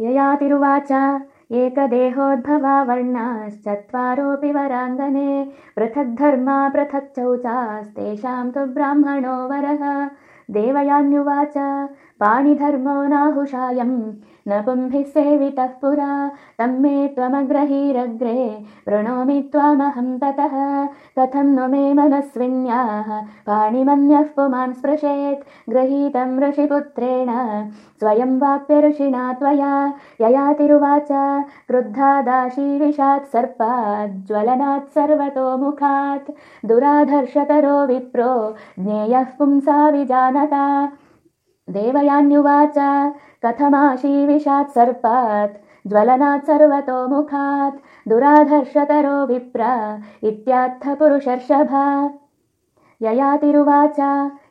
ययातिरुवाच। एकदेहोद्भवा वर्णाश्चत्वारोऽपि वराङ्गने। पृथग्धर्मा पृथक् चौचास्तेषां तु ब्राह्मणो वरः। देवयान्युवाच पाणिधर्मो नाहुषायम् न पुंभिः सेवितः पुरा। तं मे त्वमग्रहीरग्रे। वृणोमि त्वामहं ततः। कथं नु मे मनस्विन्याः। पाणिमन्यः पुमान् स्पृशेत्। गृहीतं ऋषिपुत्रेण। स्वयं वाप्य ऋषिणा त्वया। ययातिरुवाच क्रुद्धादाशीविषात् सर्पाज्ज्वलनात् सर्वतो मुखात्। दुराधर्षतरो विप्रो। ज्ञेयः पुंसा विजानता देवयान्युवाच। कथमाशीविषात् सर्पात् ज्वलनात् सर्वतो मुखात् दुराधर्षतरो विप्र इत्यार्थपुरुषर्षभा। ययातिरुवाच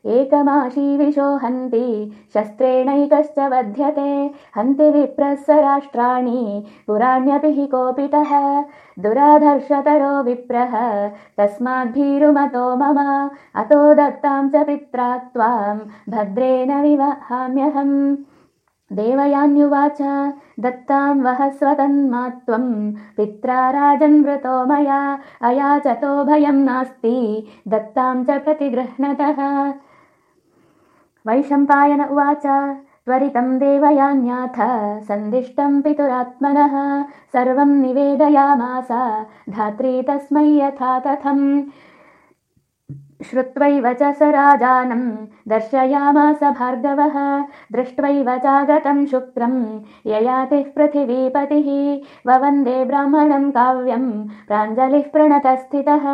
एकमाशीविशो हन्ति शस्त्रेणैकश्च वध्यते। हन्ति विप्रः राष्ट्राणि पुराण्यपि हि कोपितः। दुराधर्षतरो विप्रः तस्माद्भीरुमतो मम। अतो दत्तां च पित्रा त्वां भद्रेण विवहाम्यहम्। देवयान्युवाच दत्तां वह स्वतन्मात्वं। पित्रा राजन्वृतो मया अयाचतो भयं नास्ति। दत्तां च प्रतिगृह्णतः वैशम्पायन उवाच। त्वरितं देवयान्याथ सन्दिष्टं पितुरात्मनः सर्वं निवेदयामास धात्री तस्मै यथा तथम् श्रुत्वैव च स राजानं दर्शयामास भार्गवः। दृष्ट्वैव चागतं शुक्रं ययातिः पृथिवीपतिः। ववन्दे ब्राह्मणं काव्यं प्राञ्जलिः प्रणतस्थितः